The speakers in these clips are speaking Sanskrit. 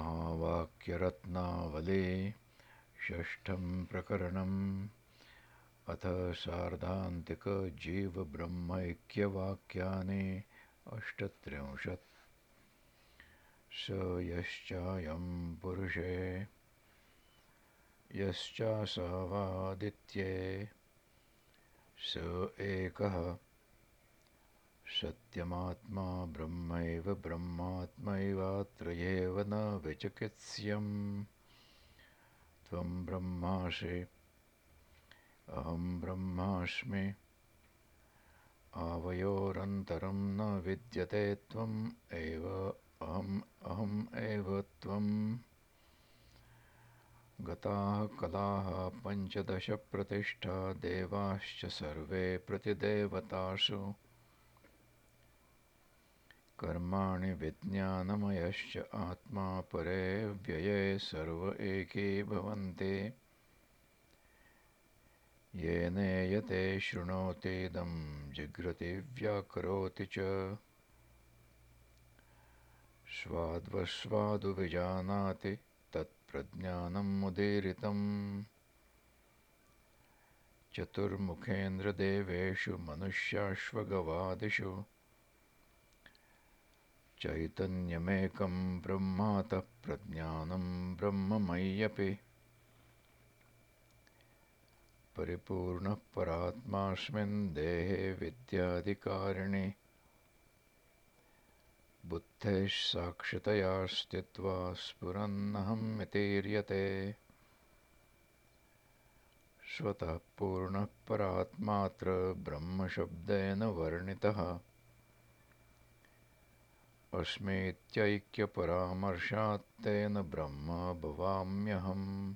महावाक्यरत्नावली षष्ठं प्रकरणम्। अथ सार्धान्तिकजीवब्रह्मैक्यवाक्यानि अष्टत्रिंशत्। स यश्चायं पुरुषे यश्चासवादित्ये। स एकः सत्यमात्मा ब्रह्मैव ब्रह्मात्मैवात्रयेव न विचिकित्स्यम्। त्वं ब्रह्मासि अहं ब्रह्मास्मि। आवयोरन्तरं न विद्यते त्वम् एव अहम् अहम् एव त्वम्। गताः कलाः पञ्चदशप्रतिष्ठा देवाश्च सर्वे प्रतिदेवतासु कर्माणि विज्ञानमयश्च आत्मा परे व्यये सर्व एके भवन्ति। येनेयते शृणोतीदं जिघ्रति व्याकरोति च। स्वाद्वस्वादु विजानाति तत्प्रज्ञानमुदीरितम् चतुर्मुखेन्द्रदेवेषु मनुष्याश्वगवादिषु चैतन्यमेकं ब्रह्मातः प्रज्ञानं ब्रह्ममय्यपि। परिपूर्णः परात्मास्मिन् देहे विद्याधिकारिणि। बुद्धेः साक्षितया स्थित्वा स्फुरन्नहमितीर्यते स्वतः पूर्णः परात्मात्र ब्रह्मशब्देन वर्णितः अस्मीत्यैक्यपरामर्शात्तेन ब्रह्म भवाम्यहम्।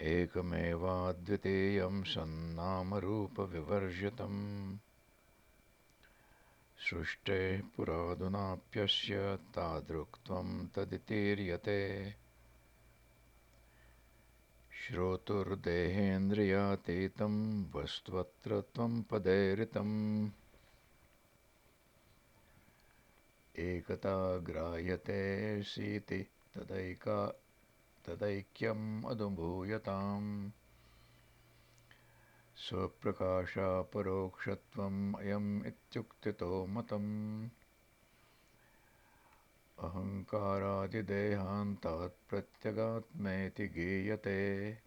एकमेवाद्वितीयं सन्नामरूपविवर्जितम्। सृष्टेः पुरादुनाप्यस्य तादृक्त्वं तदितीर्यते। श्रोतुर्देहेन्द्रियातीतं वस्त्वत्र त्वं पदेरितम् एकता ग्राह्यतेऽसीति तदैका तदैक्यम् अनुभूयताम्। स्वप्रकाशापरोक्षत्वम् अयम् इत्युक्तितो मतम्। अहङ्कारादिदेहान्तात् प्रत्यगात्मेति गीयते।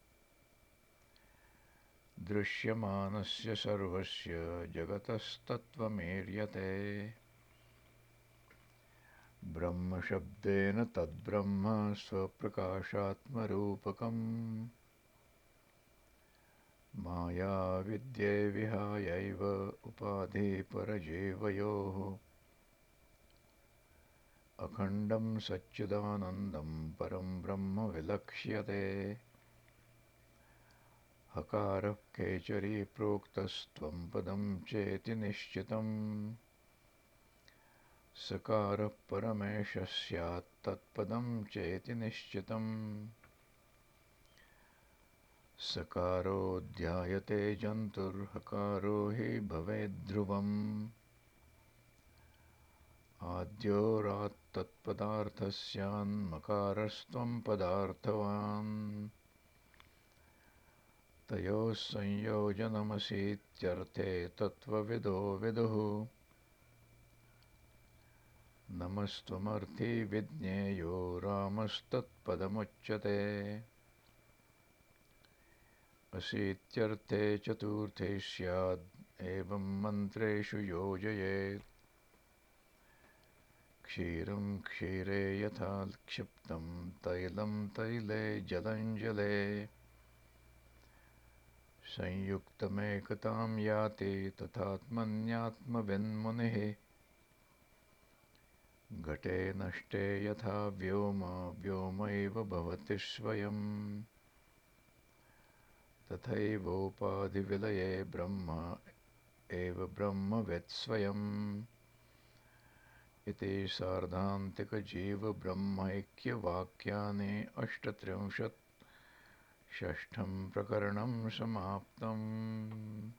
दृश्यमानस्य सर्वस्य जगतस्तत्त्वमीर्यते ब्रह्मशब्देन तद्ब्रह्म स्वप्रकाशात्मरूपकम्। मायाविद्ये विहायैव उपाधिपरजीवयोः अखण्डं सच्चिदानन्दं परं ब्रह्म विलक्ष्यते। हकारः केचरी प्रोक्तस्त्वं पदं चेति निश्चितम् सकारः परमेशः स्यात् तत्पदं चेति निश्चितम्। सकारो ध्यायते जन्तुर्हकारो हि भवेद्ध्रुवम्। आद्योरात्तत्पदार्थः स्यान्मकारस्त्वं पदार्थवान्। तयोः संयोजनमसीत्यर्थे तत्त्वविदो विदुः नमस्त्वमर्थी विज्ञेयो रामस्तत्पदमुच्यते। असीत्यर्थे चतुर्थे स्याद् एवं मन्त्रेषु योजयेत्। क्षीरं क्षीरे यथा क्षिप्तं तैलं तैले जलञ्जले। संयुक्तमेकतां याति तथात्मन्यात्मविन्मुनिः घटे नष्टे यथा व्योम व्योमैव भवति स्वयम्। तथैवोपाधिविलये ब्रह्म एव ब्रह्मवेत्स्वयम् इति सार्धान्तिकजीवब्रह्मैक्यवाक्यानि अष्टत्रिंशत् षष्ठं प्रकरणं समाप्तम्